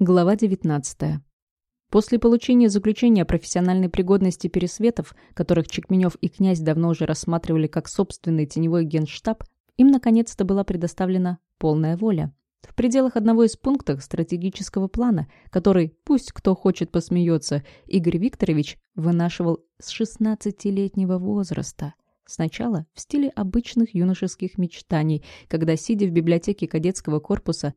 Глава 19. После получения заключения о профессиональной пригодности пересветов, которых Чекменев и князь давно уже рассматривали как собственный теневой генштаб, им наконец-то была предоставлена полная воля. В пределах одного из пунктов стратегического плана, который, пусть кто хочет посмеется, Игорь Викторович вынашивал с 16-летнего возраста. Сначала в стиле обычных юношеских мечтаний, когда, сидя в библиотеке кадетского корпуса,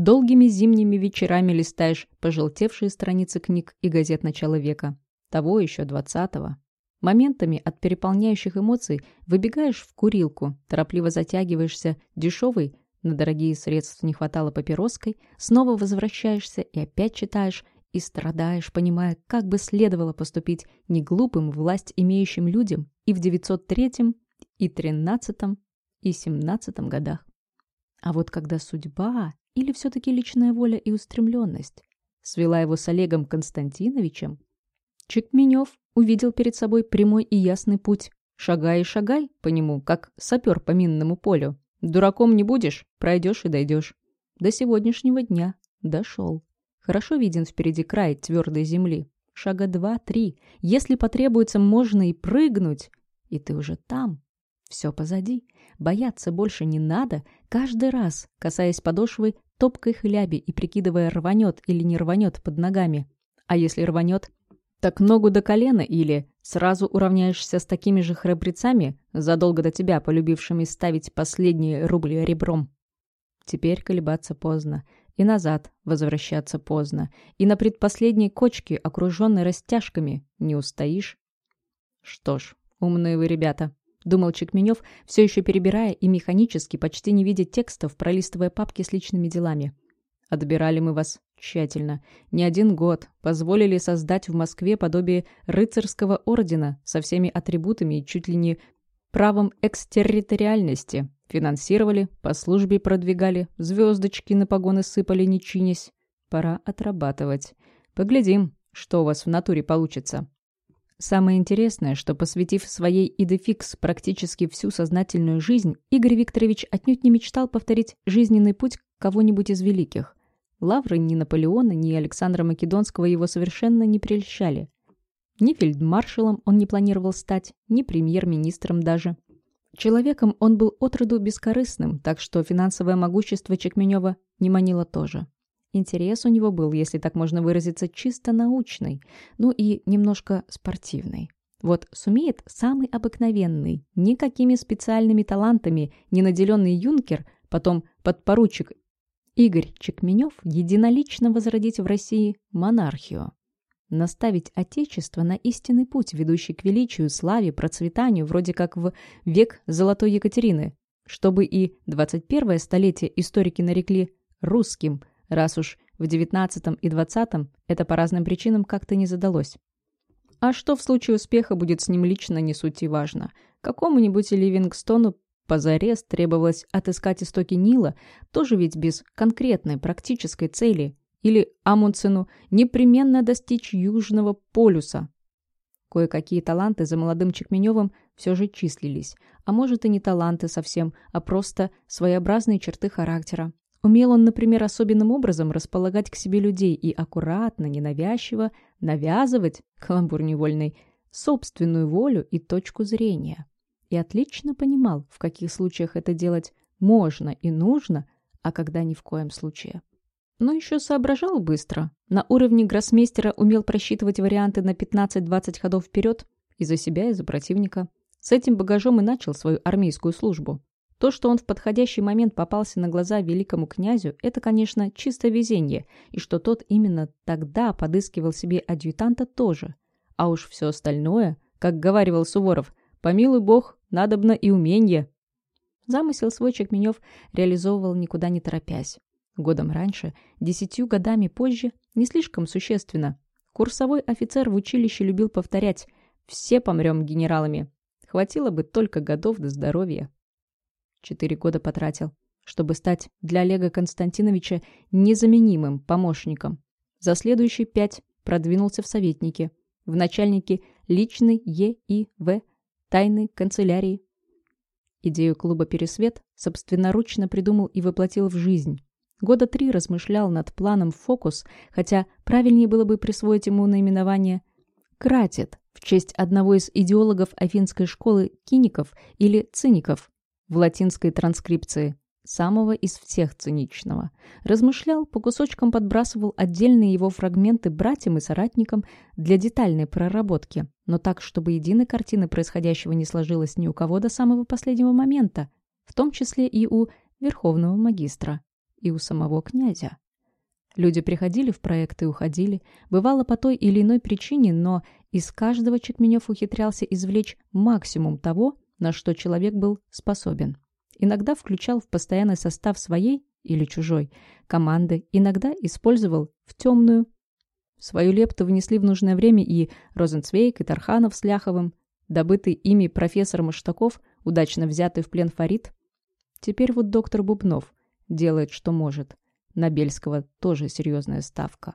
Долгими зимними вечерами листаешь пожелтевшие страницы книг и газет начала века, того еще двадцатого. Моментами от переполняющих эмоций выбегаешь в курилку, торопливо затягиваешься дешевой, на дорогие средства не хватало папироской, снова возвращаешься и опять читаешь, и страдаешь, понимая, как бы следовало поступить не глупым власть имеющим людям и в 903 и 13 и 17 годах. А вот когда судьба или все-таки личная воля и устремленность? Свела его с Олегом Константиновичем? Чекменев увидел перед собой прямой и ясный путь. Шагай и шагай по нему, как сапер по минному полю. Дураком не будешь, пройдешь и дойдешь. До сегодняшнего дня дошел. Хорошо виден впереди край твердой земли. Шага два-три. Если потребуется, можно и прыгнуть. И ты уже там. Все позади. Бояться больше не надо. Каждый раз, касаясь подошвы, топкой хляби и прикидывая, рванет или не рванет под ногами. А если рванет, так ногу до колена или сразу уравняешься с такими же храбрецами, задолго до тебя полюбившими ставить последние рубли ребром. Теперь колебаться поздно, и назад возвращаться поздно, и на предпоследней кочке, окруженной растяжками, не устоишь. Что ж, умные вы ребята думал Чекменев, все еще перебирая и механически, почти не видя текстов, пролистывая папки с личными делами. Отбирали мы вас тщательно. Не один год. Позволили создать в Москве подобие рыцарского ордена со всеми атрибутами и чуть ли не правом экстерриториальности. Финансировали, по службе продвигали, звездочки на погоны сыпали, не чинясь. Пора отрабатывать. Поглядим, что у вас в натуре получится. Самое интересное, что, посвятив своей идефикс практически всю сознательную жизнь, Игорь Викторович отнюдь не мечтал повторить жизненный путь кого-нибудь из великих. Лавры ни Наполеона, ни Александра Македонского его совершенно не прельщали. Ни фельдмаршалом он не планировал стать, ни премьер-министром даже. Человеком он был отроду бескорыстным, так что финансовое могущество Чекменева не манило тоже. Интерес у него был, если так можно выразиться, чисто научный, ну и немножко спортивный. Вот сумеет самый обыкновенный, никакими специальными талантами не наделенный юнкер, потом подпоручик Игорь Чекменев единолично возродить в России монархию. Наставить Отечество на истинный путь, ведущий к величию, славе, процветанию, вроде как в век Золотой Екатерины, чтобы и 21 столетие историки нарекли русским – раз уж в девятнадцатом и двадцатом это по разным причинам как-то не задалось. А что в случае успеха будет с ним лично, не суть и важно. Какому-нибудь Ливингстону позарез требовалось отыскать истоки Нила, тоже ведь без конкретной практической цели, или Амундсену непременно достичь Южного полюса. Кое-какие таланты за молодым Чекменевым все же числились, а может и не таланты совсем, а просто своеобразные черты характера, Умел он, например, особенным образом располагать к себе людей и аккуратно, ненавязчиво навязывать, каламбур невольный, собственную волю и точку зрения. И отлично понимал, в каких случаях это делать можно и нужно, а когда ни в коем случае. Но еще соображал быстро. На уровне гроссмейстера умел просчитывать варианты на 15-20 ходов вперед и за себя, и за противника. С этим багажом и начал свою армейскую службу. То, что он в подходящий момент попался на глаза великому князю, это, конечно, чисто везение, и что тот именно тогда подыскивал себе адъютанта тоже. А уж все остальное, как говаривал Суворов, помилуй бог, надобно и уменье. Замысел свой Чекменев реализовывал никуда не торопясь. Годом раньше, десятью годами позже, не слишком существенно. Курсовой офицер в училище любил повторять «все помрем генералами». Хватило бы только годов до здоровья. Четыре года потратил, чтобы стать для Олега Константиновича незаменимым помощником. За следующие пять продвинулся в советники, в начальники личной ЕИВ, тайной канцелярии. Идею клуба «Пересвет» собственноручно придумал и воплотил в жизнь. Года три размышлял над планом «Фокус», хотя правильнее было бы присвоить ему наименование «Кратит» в честь одного из идеологов афинской школы киников или циников в латинской транскрипции, самого из всех циничного. Размышлял, по кусочкам подбрасывал отдельные его фрагменты братьям и соратникам для детальной проработки, но так, чтобы единой картины происходящего не сложилось ни у кого до самого последнего момента, в том числе и у верховного магистра и у самого князя. Люди приходили в проект и уходили, бывало по той или иной причине, но из каждого Чекменев ухитрялся извлечь максимум того, на что человек был способен. Иногда включал в постоянный состав своей или чужой команды, иногда использовал в темную. Свою лепту внесли в нужное время и Розенцвейк, и Тарханов с Ляховым, добытый ими профессор Маштаков, удачно взятый в плен Фарид. Теперь вот доктор Бубнов, делает, что может. На Бельского тоже серьезная ставка.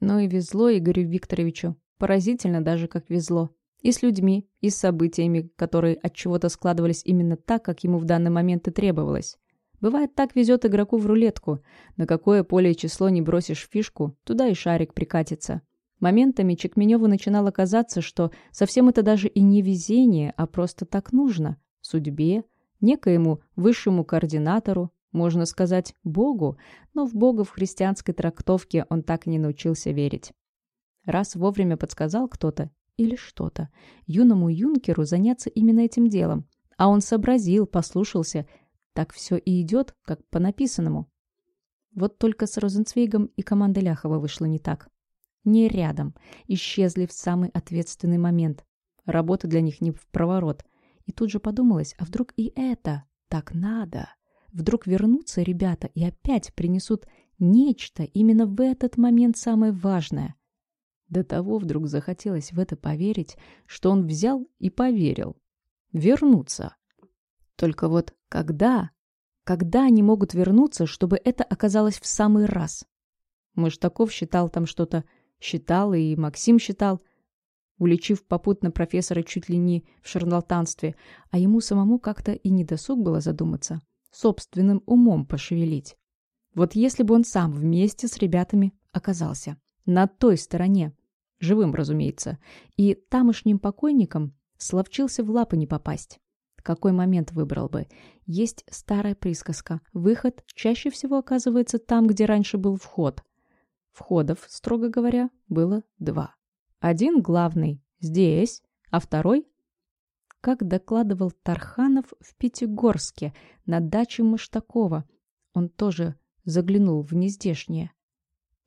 Но и везло Игорю Викторовичу. Поразительно даже, как везло. И с людьми, и с событиями, которые от чего-то складывались именно так, как ему в данный момент и требовалось. Бывает, так везет игроку в рулетку. На какое поле и число не бросишь фишку, туда и шарик прикатится. Моментами Чекменеву начинало казаться, что совсем это даже и не везение, а просто так нужно. Судьбе, некоему высшему координатору, можно сказать, Богу, но в Бога в христианской трактовке он так и не научился верить. Раз вовремя подсказал кто-то или что-то, юному юнкеру заняться именно этим делом, а он сообразил, послушался, так все и идет, как по написанному. Вот только с Розенцвейгом и командой Ляхова вышло не так. Не рядом, исчезли в самый ответственный момент. Работа для них не в проворот. И тут же подумалось, а вдруг и это так надо? Вдруг вернутся ребята и опять принесут нечто именно в этот момент самое важное. До того вдруг захотелось в это поверить, что он взял и поверил. Вернуться. Только вот когда? Когда они могут вернуться, чтобы это оказалось в самый раз? Мыштаков считал там что-то, считал, и Максим считал, уличив попутно профессора чуть ли не в шарлатанстве, а ему самому как-то и недосуг было задуматься собственным умом пошевелить. Вот если бы он сам вместе с ребятами оказался на той стороне, живым, разумеется, и тамошним покойникам словчился в лапы не попасть. Какой момент выбрал бы? Есть старая присказка. Выход чаще всего оказывается там, где раньше был вход. Входов, строго говоря, было два. Один главный здесь, а второй как докладывал Тарханов в Пятигорске на даче Маштакова. Он тоже заглянул в нездешнее.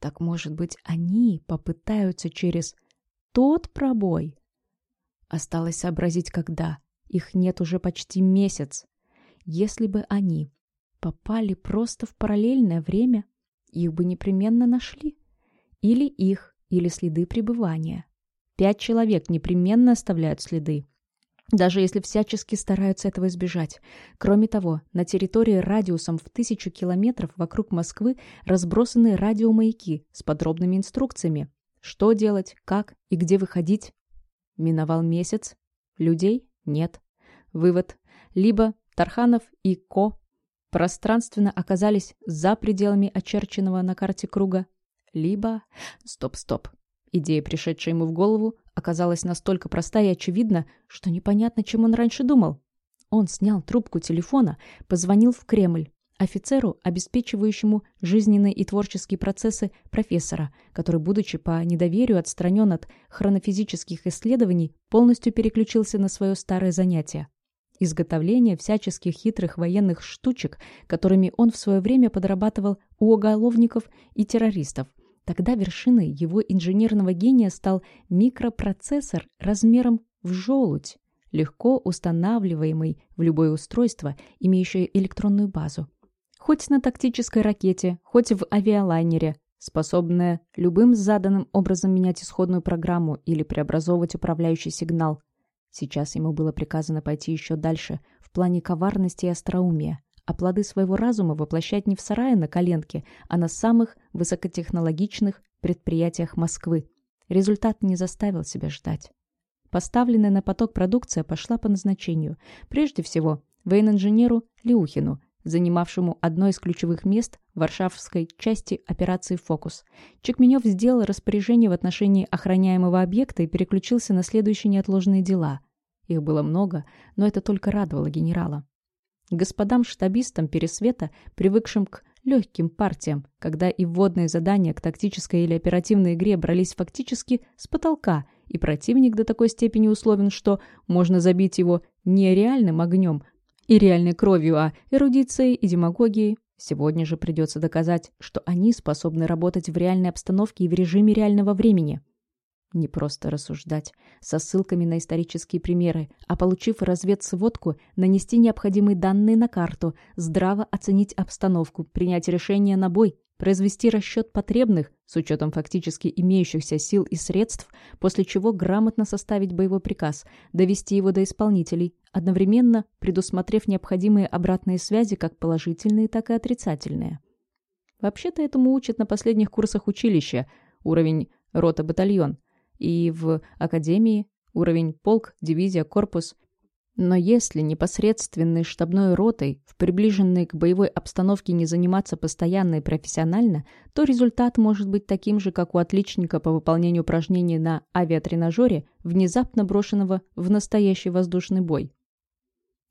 Так, может быть, они попытаются через тот пробой? Осталось сообразить, когда. Их нет уже почти месяц. Если бы они попали просто в параллельное время, их бы непременно нашли. Или их, или следы пребывания. Пять человек непременно оставляют следы даже если всячески стараются этого избежать. Кроме того, на территории радиусом в тысячу километров вокруг Москвы разбросаны радиомаяки с подробными инструкциями. Что делать, как и где выходить. Миновал месяц. Людей нет. Вывод. Либо Тарханов и Ко пространственно оказались за пределами очерченного на карте круга, либо... Стоп-стоп. Идея, пришедшая ему в голову, оказалась настолько проста и очевидна, что непонятно, чем он раньше думал. Он снял трубку телефона, позвонил в Кремль, офицеру, обеспечивающему жизненные и творческие процессы профессора, который, будучи по недоверию отстранен от хронофизических исследований, полностью переключился на свое старое занятие – изготовление всяческих хитрых военных штучек, которыми он в свое время подрабатывал у уголовников и террористов – Тогда вершиной его инженерного гения стал микропроцессор размером в желудь, легко устанавливаемый в любое устройство, имеющее электронную базу. Хоть на тактической ракете, хоть в авиалайнере, способная любым заданным образом менять исходную программу или преобразовывать управляющий сигнал. Сейчас ему было приказано пойти еще дальше в плане коварности и остроумия а плоды своего разума воплощать не в сарае на коленке, а на самых высокотехнологичных предприятиях Москвы. Результат не заставил себя ждать. Поставленная на поток продукция пошла по назначению. Прежде всего, военинженеру Леухину, занимавшему одно из ключевых мест варшавской части операции «Фокус». Чекменев сделал распоряжение в отношении охраняемого объекта и переключился на следующие неотложные дела. Их было много, но это только радовало генерала. Господам штабистам Пересвета, привыкшим к легким партиям, когда и вводные задания к тактической или оперативной игре брались фактически с потолка, и противник до такой степени условен, что можно забить его не реальным огнем и реальной кровью, а эрудицией и демагогией. Сегодня же придется доказать, что они способны работать в реальной обстановке и в режиме реального времени. Не просто рассуждать, со ссылками на исторические примеры, а получив разведсводку, нанести необходимые данные на карту, здраво оценить обстановку, принять решение на бой, произвести расчет потребных с учетом фактически имеющихся сил и средств, после чего грамотно составить боевой приказ, довести его до исполнителей, одновременно предусмотрев необходимые обратные связи как положительные, так и отрицательные. Вообще-то этому учат на последних курсах училища, уровень рота-батальон – и в академии уровень полк, дивизия, корпус. Но если непосредственной штабной ротой в приближенной к боевой обстановке не заниматься постоянно и профессионально, то результат может быть таким же, как у отличника по выполнению упражнений на авиатренажере, внезапно брошенного в настоящий воздушный бой.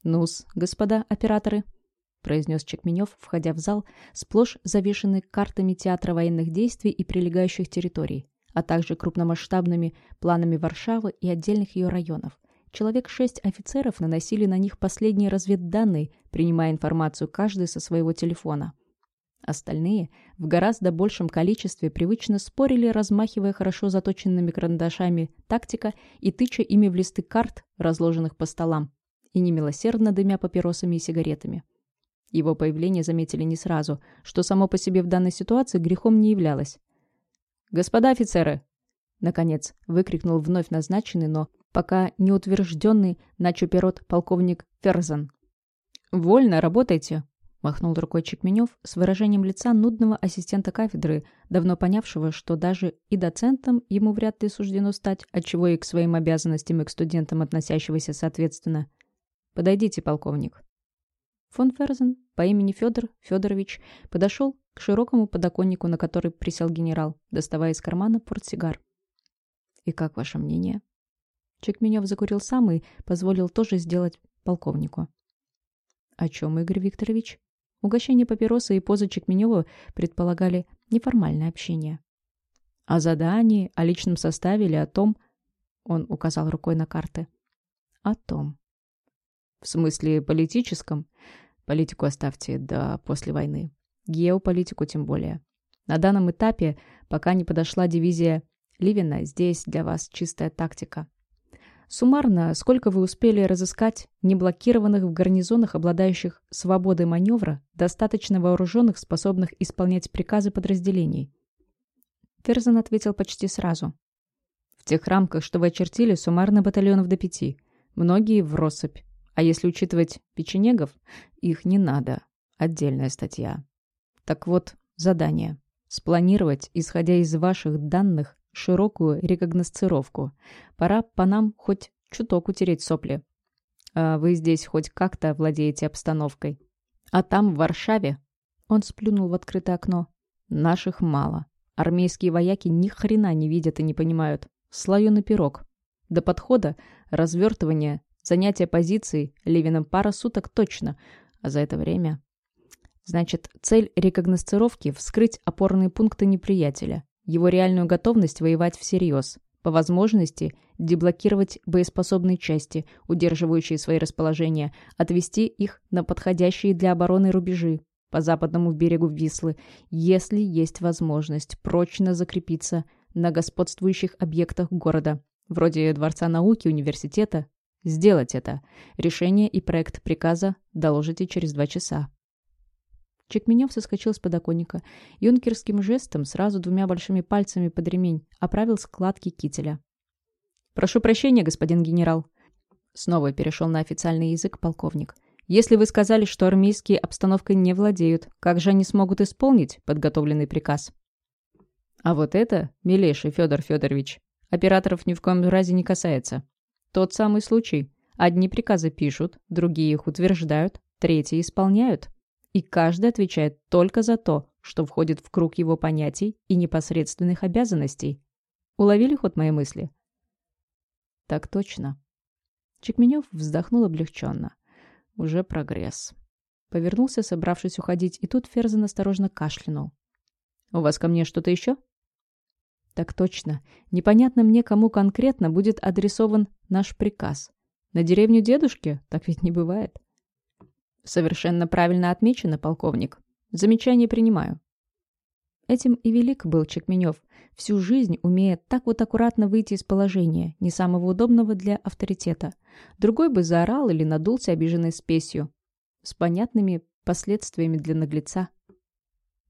«Ну-с, господа операторы», — произнес Чекменев, входя в зал, сплошь завешенный картами театра военных действий и прилегающих территорий а также крупномасштабными планами Варшавы и отдельных ее районов. Человек шесть офицеров наносили на них последние разведданные, принимая информацию каждый со своего телефона. Остальные в гораздо большем количестве привычно спорили, размахивая хорошо заточенными карандашами тактика и тыча ими в листы карт, разложенных по столам, и немилосердно дымя папиросами и сигаретами. Его появление заметили не сразу, что само по себе в данной ситуации грехом не являлось. «Господа офицеры!» Наконец, выкрикнул вновь назначенный, но пока не утвержденный начоперот полковник Ферзан. «Вольно, работайте!» Махнул рукой Чекменев с выражением лица нудного ассистента кафедры, давно понявшего, что даже и доцентом ему вряд ли суждено стать, отчего и к своим обязанностям и к студентам относящегося соответственно. «Подойдите, полковник». Фон Ферзен по имени Федор Федорович подошел к широкому подоконнику, на который присел генерал, доставая из кармана портсигар. «И как ваше мнение?» Чекменев закурил сам и позволил тоже сделать полковнику. «О чем, Игорь Викторович?» Угощение папироса и поза Чекменева предполагали неформальное общение. «О задании, о личном составе или о том...» Он указал рукой на карты. «О том». «В смысле политическом?» Политику оставьте до после войны. Геополитику тем более. На данном этапе, пока не подошла дивизия Ливина, здесь для вас чистая тактика. Суммарно, сколько вы успели разыскать неблокированных в гарнизонах, обладающих свободой маневра, достаточно вооруженных, способных исполнять приказы подразделений? Ферзен ответил почти сразу. В тех рамках, что вы очертили, суммарно батальонов до пяти. Многие в россыпь. А если учитывать печенегов, их не надо. Отдельная статья. Так вот, задание. Спланировать, исходя из ваших данных, широкую рекогносцировку. Пора по нам хоть чуток утереть сопли. А вы здесь хоть как-то владеете обстановкой. А там, в Варшаве, он сплюнул в открытое окно. Наших мало. Армейские вояки ни хрена не видят и не понимают. Слоеный пирог. До подхода, развертывания, занятия позиций Левиным пара суток точно, а за это время Значит, цель рекогносцировки – вскрыть опорные пункты неприятеля, его реальную готовность воевать всерьез, по возможности деблокировать боеспособные части, удерживающие свои расположения, отвести их на подходящие для обороны рубежи по западному берегу Вислы, если есть возможность прочно закрепиться на господствующих объектах города, вроде Дворца науки, университета. Сделать это. Решение и проект приказа доложите через два часа. Чекменев соскочил с подоконника. Юнкерским жестом, сразу двумя большими пальцами под ремень, оправил складки кителя. «Прошу прощения, господин генерал». Снова перешел на официальный язык полковник. «Если вы сказали, что армейские обстановкой не владеют, как же они смогут исполнить подготовленный приказ?» «А вот это, милейший Федор Федорович, операторов ни в коем разе не касается. Тот самый случай. Одни приказы пишут, другие их утверждают, третьи исполняют. И каждый отвечает только за то, что входит в круг его понятий и непосредственных обязанностей. Уловили ход моей мысли? Так точно. Чекменев вздохнул облегченно. Уже прогресс. Повернулся, собравшись уходить, и тут Ферзен осторожно кашлянул. «У вас ко мне что-то еще?» «Так точно. Непонятно мне, кому конкретно будет адресован наш приказ. На деревню дедушки? Так ведь не бывает». «Совершенно правильно отмечено, полковник. Замечание принимаю». Этим и велик был Чекменев, всю жизнь умея так вот аккуратно выйти из положения, не самого удобного для авторитета. Другой бы заорал или надулся обиженной спесью. С понятными последствиями для наглеца.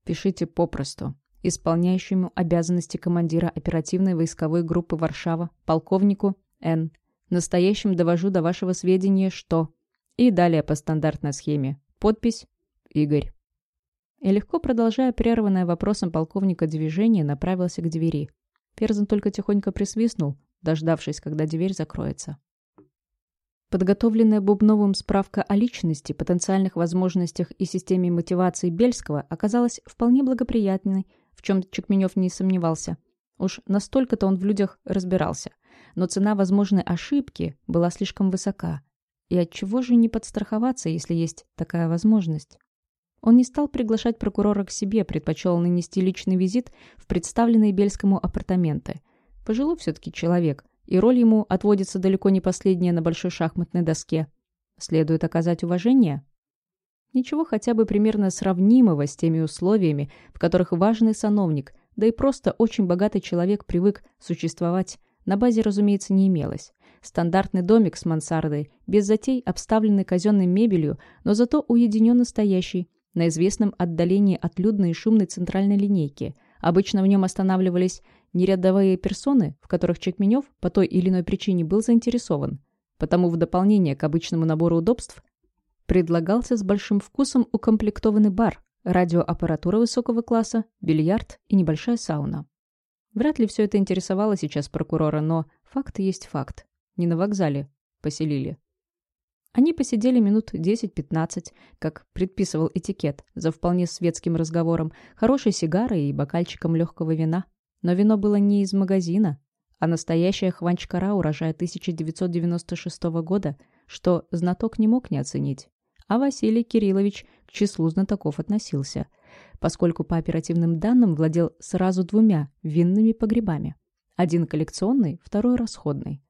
Пишите попросту. Исполняющему обязанности командира оперативной войсковой группы Варшава, полковнику Н. Настоящим довожу до вашего сведения, что... И далее по стандартной схеме. Подпись «Игорь». И легко продолжая прерванное вопросом полковника движение, направился к двери. Ферзен только тихонько присвистнул, дождавшись, когда дверь закроется. Подготовленная Бубновым справка о личности, потенциальных возможностях и системе мотивации Бельского оказалась вполне благоприятной, в чем Чекменев не сомневался. Уж настолько-то он в людях разбирался. Но цена возможной ошибки была слишком высока. И от чего же не подстраховаться, если есть такая возможность? Он не стал приглашать прокурора к себе, предпочел нанести личный визит в представленные Бельскому апартаменты. Пожилой все-таки человек, и роль ему отводится далеко не последняя на большой шахматной доске. Следует оказать уважение? Ничего хотя бы примерно сравнимого с теми условиями, в которых важный сановник, да и просто очень богатый человек привык существовать, на базе, разумеется, не имелось. Стандартный домик с мансардой, без затей, обставленный казенной мебелью, но зато уединенно стоящий, на известном отдалении от людной и шумной центральной линейки. Обычно в нем останавливались нерядовые персоны, в которых Чекменев по той или иной причине был заинтересован. Потому в дополнение к обычному набору удобств предлагался с большим вкусом укомплектованный бар, радиоаппаратура высокого класса, бильярд и небольшая сауна. Вряд ли все это интересовало сейчас прокурора, но факт есть факт. Не на вокзале поселили. Они посидели минут 10-15, как предписывал этикет, за вполне светским разговором, хорошей сигарой и бокальчиком легкого вина. Но вино было не из магазина, а настоящая хванчкара урожая 1996 года, что знаток не мог не оценить. А Василий Кириллович к числу знатоков относился, поскольку по оперативным данным владел сразу двумя винными погребами. Один коллекционный, второй расходный.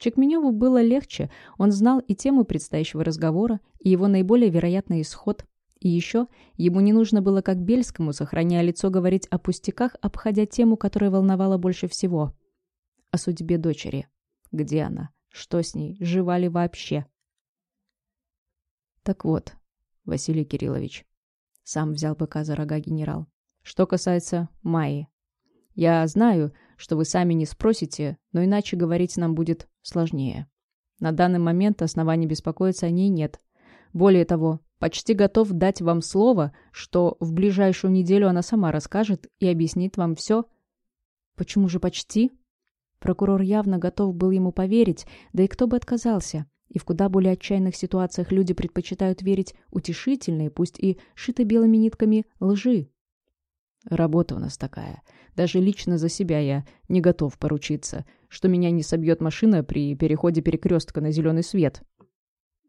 Чекменеву было легче, он знал и тему предстоящего разговора, и его наиболее вероятный исход. И еще ему не нужно было, как Бельскому, сохраняя лицо, говорить о пустяках, обходя тему, которая волновала больше всего. О судьбе дочери. Где она? Что с ней? Жива ли вообще? Так вот, Василий Кириллович. Сам взял быка за рога генерал. Что касается Майи. Я знаю, что вы сами не спросите, но иначе говорить нам будет сложнее. На данный момент оснований беспокоиться о ней нет. Более того, почти готов дать вам слово, что в ближайшую неделю она сама расскажет и объяснит вам все. Почему же почти? Прокурор явно готов был ему поверить, да и кто бы отказался. И в куда более отчаянных ситуациях люди предпочитают верить утешительной, пусть и шитой белыми нитками, лжи. Работа у нас такая. Даже лично за себя я не готов поручиться, что меня не собьет машина при переходе перекрестка на зеленый свет.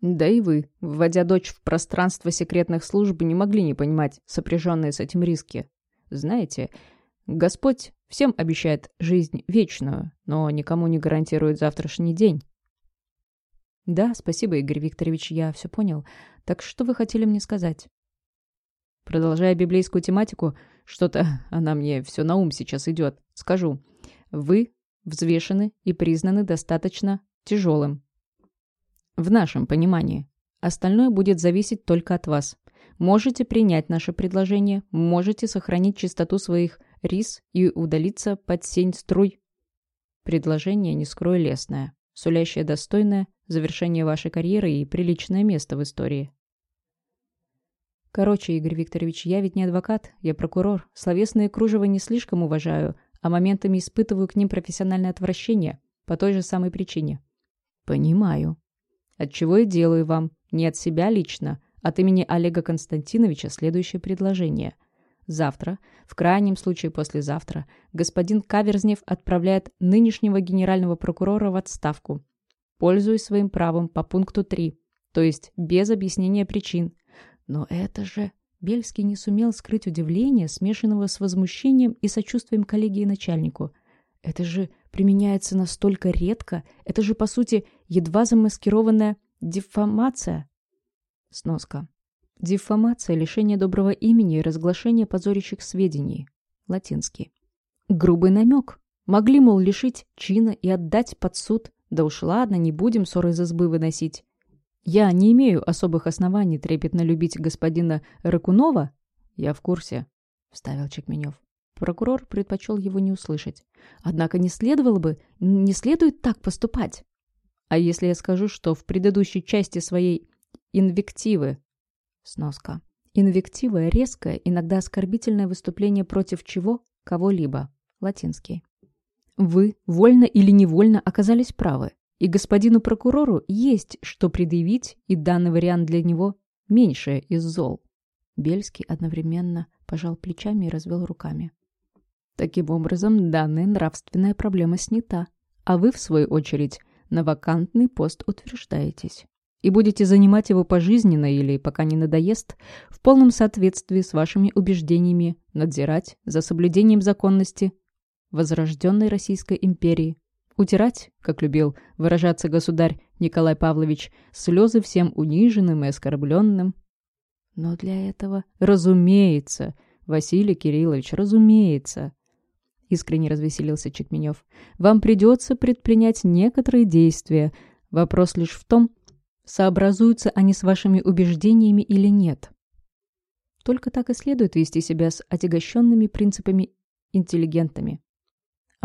Да и вы, вводя дочь в пространство секретных служб, не могли не понимать сопряженные с этим риски. Знаете, Господь всем обещает жизнь вечную, но никому не гарантирует завтрашний день. Да, спасибо, Игорь Викторович, я все понял. Так что вы хотели мне сказать? Продолжая библейскую тематику, что-то она мне все на ум сейчас идет. Скажу. Вы взвешены и признаны достаточно тяжелым. В нашем понимании. Остальное будет зависеть только от вас. Можете принять наше предложение, можете сохранить чистоту своих рис и удалиться под сень струй. Предложение, не скрою, лесное, сулящее достойное завершение вашей карьеры и приличное место в истории. Короче, Игорь Викторович, я ведь не адвокат, я прокурор. Словесные кружева не слишком уважаю, а моментами испытываю к ним профессиональное отвращение. По той же самой причине. Понимаю. Отчего и делаю вам. Не от себя лично, от имени Олега Константиновича следующее предложение. Завтра, в крайнем случае послезавтра, господин Каверзнев отправляет нынешнего генерального прокурора в отставку, пользуясь своим правом по пункту 3, то есть без объяснения причин. Но это же... Бельский не сумел скрыть удивление, смешанного с возмущением и сочувствием коллеге и начальнику. Это же применяется настолько редко, это же, по сути, едва замаскированная дефамация. Сноска. Дефамация – лишение доброго имени и разглашение позорящих сведений. Латинский. Грубый намек. Могли, мол, лишить чина и отдать под суд. Да уж ладно, не будем ссоры из избы выносить. Я не имею особых оснований трепетно любить господина Ракунова. Я в курсе, вставил Чекменев. Прокурор предпочел его не услышать. Однако не следовало бы, не следует так поступать. А если я скажу, что в предыдущей части своей инвективы... Сноска. Инвектива – резкое, иногда оскорбительное выступление против чего, кого-либо. Латинский. Вы, вольно или невольно, оказались правы. И господину прокурору есть что предъявить, и данный вариант для него меньшее из зол. Бельский одновременно пожал плечами и развел руками. Таким образом, данная нравственная проблема снята, а вы, в свою очередь, на вакантный пост утверждаетесь. И будете занимать его пожизненно или, пока не надоест, в полном соответствии с вашими убеждениями надзирать за соблюдением законности возрожденной Российской империи Утирать, как любил выражаться государь Николай Павлович, слезы всем униженным и оскорбленным. Но для этого, разумеется, Василий Кириллович, разумеется, искренне развеселился Чекменев, вам придется предпринять некоторые действия. Вопрос лишь в том, сообразуются они с вашими убеждениями или нет. Только так и следует вести себя с отягощенными принципами интеллигентами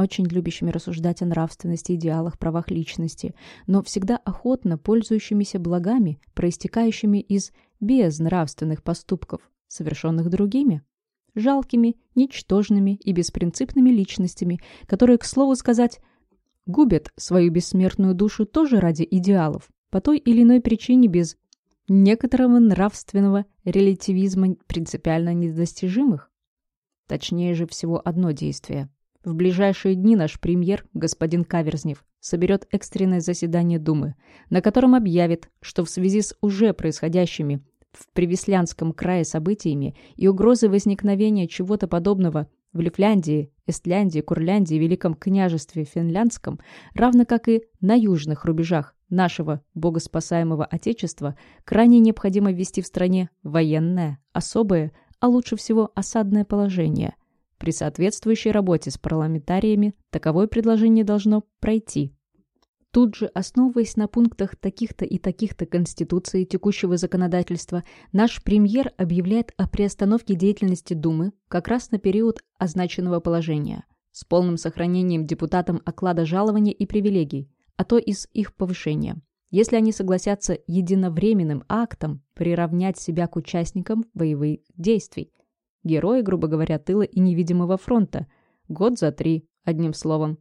очень любящими рассуждать о нравственности, идеалах, правах личности, но всегда охотно пользующимися благами, проистекающими из безнравственных поступков, совершенных другими, жалкими, ничтожными и беспринципными личностями, которые, к слову сказать, губят свою бессмертную душу тоже ради идеалов, по той или иной причине без некоторого нравственного релятивизма принципиально недостижимых. Точнее же всего одно действие – в ближайшие дни наш премьер, господин Каверзнев, соберет экстренное заседание Думы, на котором объявит, что в связи с уже происходящими в Привеслянском крае событиями и угрозой возникновения чего-то подобного в Лифляндии, Эстляндии, Курляндии, Великом княжестве Финляндском, равно как и на южных рубежах нашего богоспасаемого Отечества, крайне необходимо ввести в стране военное, особое, а лучше всего осадное положение – при соответствующей работе с парламентариями таковое предложение должно пройти. Тут же, основываясь на пунктах таких-то и таких-то Конституции текущего законодательства, наш премьер объявляет о приостановке деятельности Думы как раз на период означенного положения, с полным сохранением депутатам оклада жалования и привилегий, а то и с их повышения, если они согласятся единовременным актом приравнять себя к участникам боевых действий – Герои, грубо говоря, тыла и невидимого фронта. Год за три, одним словом.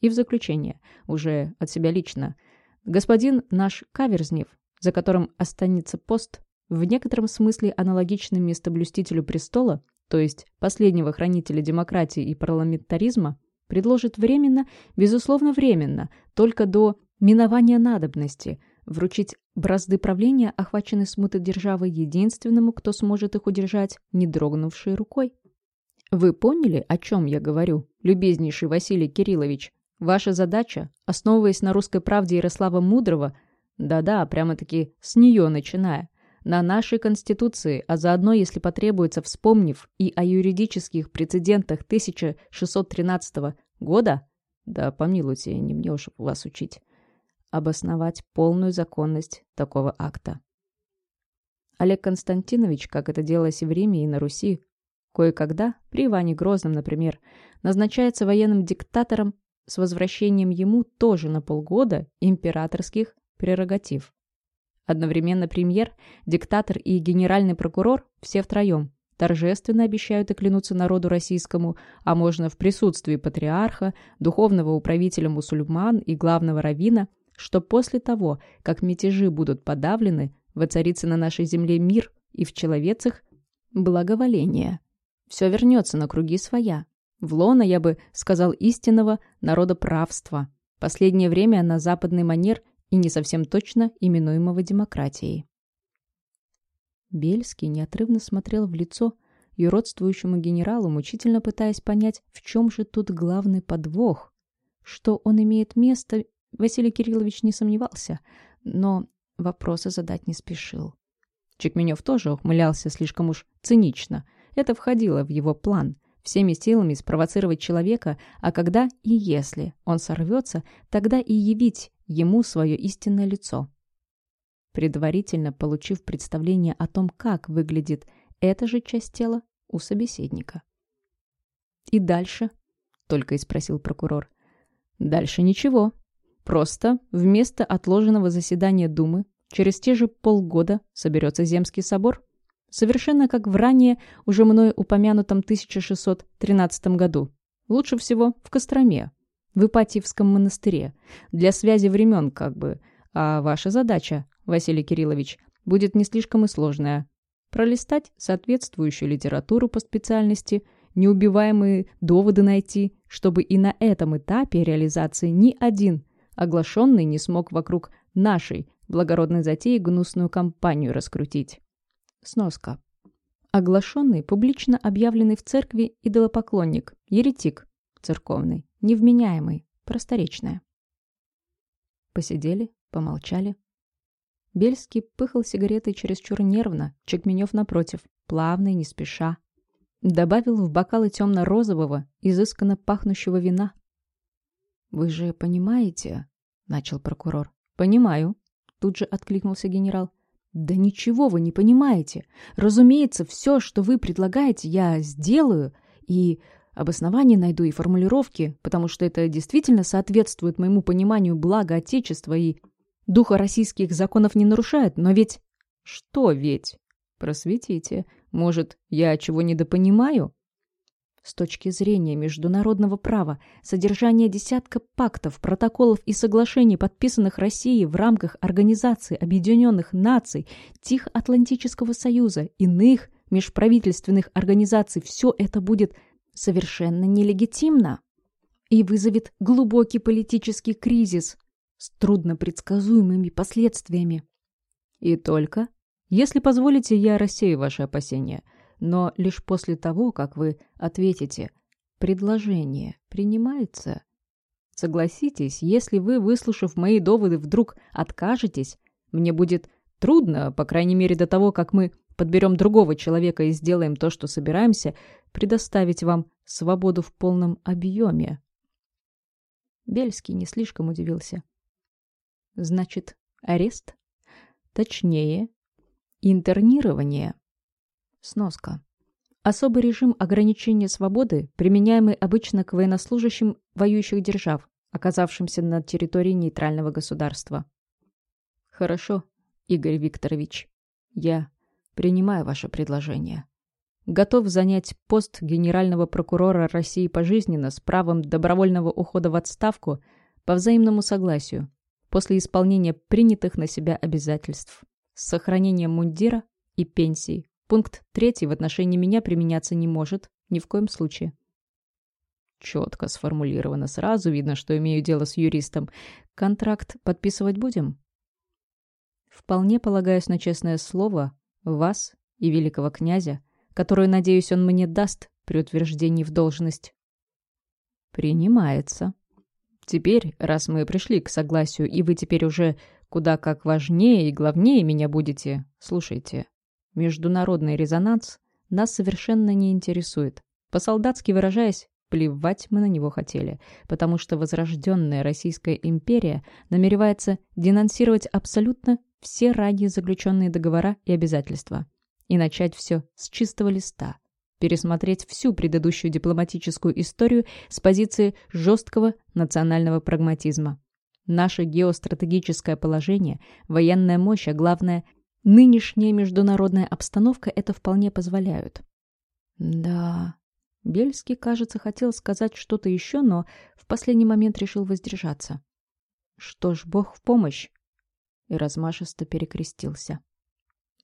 И в заключение, уже от себя лично, господин наш Каверзнев, за которым останется пост, в некотором смысле аналогичный местоблюстителю престола, то есть последнего хранителя демократии и парламентаризма, предложит временно, безусловно временно, только до минования надобности – вручить бразды правления, охваченной смутой державы, единственному, кто сможет их удержать, не дрогнувшей рукой. Вы поняли, о чем я говорю, любезнейший Василий Кириллович? Ваша задача, основываясь на русской правде Ярослава Мудрого, да-да, прямо-таки с нее начиная, на нашей Конституции, а заодно, если потребуется, вспомнив и о юридических прецедентах 1613 года, да помилуйте, не мне уж вас учить, обосновать полную законность такого акта. Олег Константинович, как это делалось и в Риме, и на Руси, кое-когда, при Иване Грозном, например, назначается военным диктатором с возвращением ему тоже на полгода императорских прерогатив. Одновременно премьер, диктатор и генеральный прокурор, все втроем, торжественно обещают и клянутся народу российскому, а можно в присутствии патриарха, духовного управителя мусульман и главного раввина – что после того, как мятежи будут подавлены, воцарится на нашей земле мир и в человецах благоволение. Все вернется на круги своя. В лона, я бы сказал, истинного народоправства. Последнее время на западный манер и не совсем точно именуемого демократией. Бельский неотрывно смотрел в лицо юродствующему генералу, мучительно пытаясь понять, в чем же тут главный подвох. Что он имеет место, Василий Кириллович не сомневался, но вопросы задать не спешил. Чекменев тоже ухмылялся слишком уж цинично. Это входило в его план — всеми силами спровоцировать человека, а когда и если он сорвется, тогда и явить ему свое истинное лицо. Предварительно получив представление о том, как выглядит эта же часть тела у собеседника. «И дальше?» — только и спросил прокурор. «Дальше ничего. Просто вместо отложенного заседания Думы через те же полгода соберется Земский собор, совершенно как в ранее уже мною упомянутом 1613 году. Лучше всего в Костроме, в Ипатьевском монастыре, для связи времен как бы. А ваша задача, Василий Кириллович, будет не слишком и сложная. Пролистать соответствующую литературу по специальности, неубиваемые доводы найти, чтобы и на этом этапе реализации ни один оглашенный не смог вокруг нашей благородной затеи гнусную кампанию раскрутить. Сноска. Оглашенный, публично объявленный в церкви идолопоклонник, еретик, церковный, невменяемый, просторечная. Посидели, помолчали. Бельский пыхал сигаретой чересчур нервно, Чекменев напротив, плавно и не спеша. Добавил в бокалы темно-розового, изысканно пахнущего вина. «Вы же понимаете?» — начал прокурор. «Понимаю», — тут же откликнулся генерал. «Да ничего вы не понимаете. Разумеется, все, что вы предлагаете, я сделаю, и обоснования найду и формулировки, потому что это действительно соответствует моему пониманию блага Отечества и духа российских законов не нарушает, но ведь... Что ведь? Просветите. Может, я чего недопонимаю? С точки зрения международного права, содержание десятка пактов, протоколов и соглашений, подписанных Россией в рамках Организации Объединенных Наций, Тихоатлантического Союза, иных межправительственных организаций, все это будет совершенно нелегитимно и вызовет глубокий политический кризис с труднопредсказуемыми последствиями. И только, если позволите, я рассею ваши опасения, но лишь после того, как вы ответите «предложение принимается». Согласитесь, если вы, выслушав мои доводы, вдруг откажетесь, мне будет трудно, по крайней мере до того, как мы подберем другого человека и сделаем то, что собираемся, предоставить вам свободу в полном объеме. Бельский не слишком удивился. Значит, арест? Точнее, интернирование. Сноска. Особый режим ограничения свободы, применяемый обычно к военнослужащим воюющих держав, оказавшимся на территории нейтрального государства. Хорошо, Игорь Викторович. Я принимаю ваше предложение. Готов занять пост генерального прокурора России пожизненно с правом добровольного ухода в отставку по взаимному согласию после исполнения принятых на себя обязательств. С сохранением мундира и пенсии. Пункт третий в отношении меня применяться не может ни в коем случае. Четко сформулировано. Сразу видно, что имею дело с юристом. Контракт подписывать будем? Вполне полагаюсь на честное слово вас и великого князя, которую, надеюсь, он мне даст при утверждении в должность. Принимается. Теперь, раз мы пришли к согласию, и вы теперь уже куда как важнее и главнее меня будете, слушайте. Международный резонанс нас совершенно не интересует. По-солдатски выражаясь, плевать мы на него хотели, потому что возрожденная Российская империя намеревается денонсировать абсолютно все ранее заключенные договора и обязательства и начать все с чистого листа, пересмотреть всю предыдущую дипломатическую историю с позиции жесткого национального прагматизма. Наше геостратегическое положение, военная мощь, а главное, нынешняя международная обстановка это вполне позволяют. Да, Бельский, кажется, хотел сказать что-то еще, но в последний момент решил воздержаться. Что ж, Бог в помощь. И размашисто перекрестился.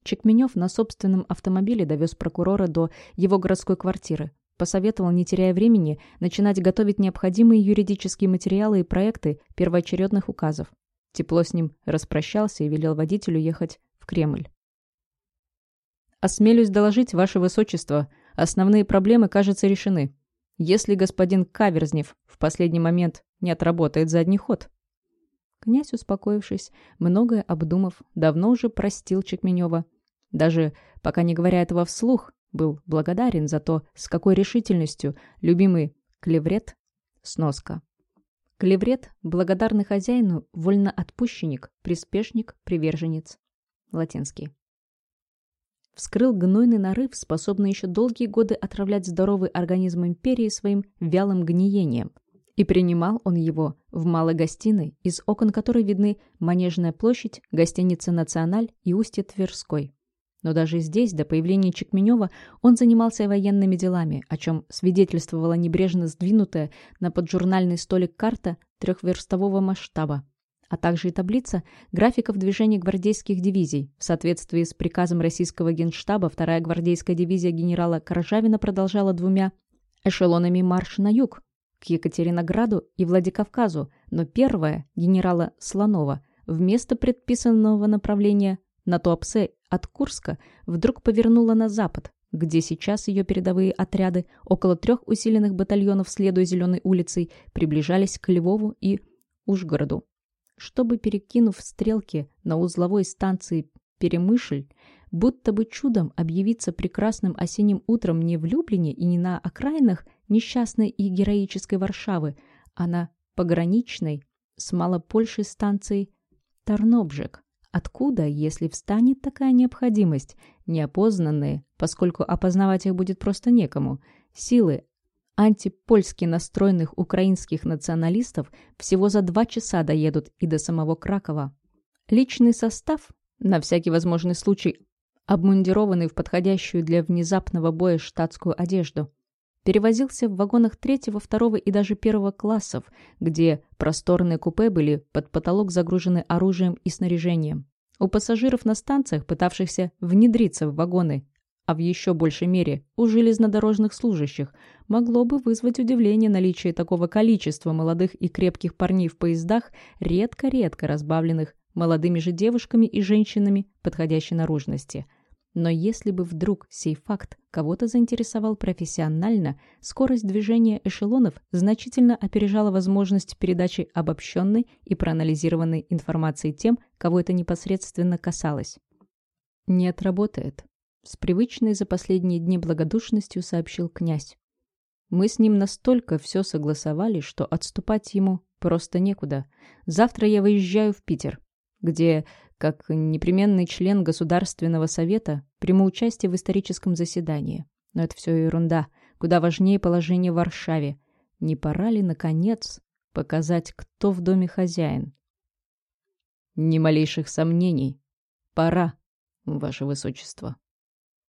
Чекменев на собственном автомобиле довез прокурора до его городской квартиры. Посоветовал, не теряя времени, начинать готовить необходимые юридические материалы и проекты первоочередных указов. Тепло с ним распрощался и велел водителю ехать Кремль. «Осмелюсь доложить, ваше высочество, основные проблемы, кажется, решены. Если господин Каверзнев в последний момент не отработает задний ход». Князь, успокоившись, многое обдумав, давно уже простил Чекменева. Даже, пока не говоря этого вслух, был благодарен за то, с какой решительностью любимый клеврет сноска. Клеврет – благодарный хозяину, вольноотпущенник, приспешник, приверженец. Латинский. Вскрыл гнойный нарыв, способный еще долгие годы отравлять здоровый организм империи своим вялым гниением – и принимал он его в малой гостиной, из окон которой видны Манежная площадь, гостиница «Националь» и устье Тверской. Но даже здесь, до появления Чекменева, он занимался военными делами, о чем свидетельствовала небрежно сдвинутая на поджурнальный столик карта трехверстового масштаба, а также и таблица графиков движения гвардейских дивизий. В соответствии с приказом российского генштаба, вторая гвардейская дивизия генерала Коржавина продолжала двумя эшелонами марш на юг, к Екатеринограду и Владикавказу, но первая, генерала Слонова, вместо предписанного направления на Туапсе от Курска вдруг повернула на запад, где сейчас ее передовые отряды, около трех усиленных батальонов, следуя Зеленой улицей, приближались к Львову и Ужгороду. Чтобы, перекинув стрелки на узловой станции Перемышль, будто бы чудом объявиться прекрасным осенним утром не в Люблине и не на окраинах несчастной и героической Варшавы, а на пограничной с малопольшей станцией Тарнобжек. Откуда, если встанет такая необходимость, неопознанные, поскольку опознавать их будет просто некому, силы антипольски настроенных украинских националистов всего за два часа доедут и до самого Кракова. Личный состав, на всякий возможный случай, обмундированный в подходящую для внезапного боя штатскую одежду, перевозился в вагонах третьего, второго и даже первого классов, где просторные купе были под потолок загружены оружием и снаряжением. У пассажиров на станциях, пытавшихся внедриться в вагоны, а в еще большей мере у железнодорожных служащих, могло бы вызвать удивление наличие такого количества молодых и крепких парней в поездах, редко-редко разбавленных молодыми же девушками и женщинами подходящей наружности – но если бы вдруг сей факт кого-то заинтересовал профессионально, скорость движения эшелонов значительно опережала возможность передачи обобщенной и проанализированной информации тем, кого это непосредственно касалось. «Не отработает», — с привычной за последние дни благодушностью сообщил князь. «Мы с ним настолько все согласовали, что отступать ему просто некуда. Завтра я выезжаю в Питер, где как непременный член Государственного совета, приму участие в историческом заседании. Но это все ерунда. Куда важнее положение в Варшаве. Не пора ли, наконец, показать, кто в доме хозяин? Ни малейших сомнений. Пора, ваше высочество.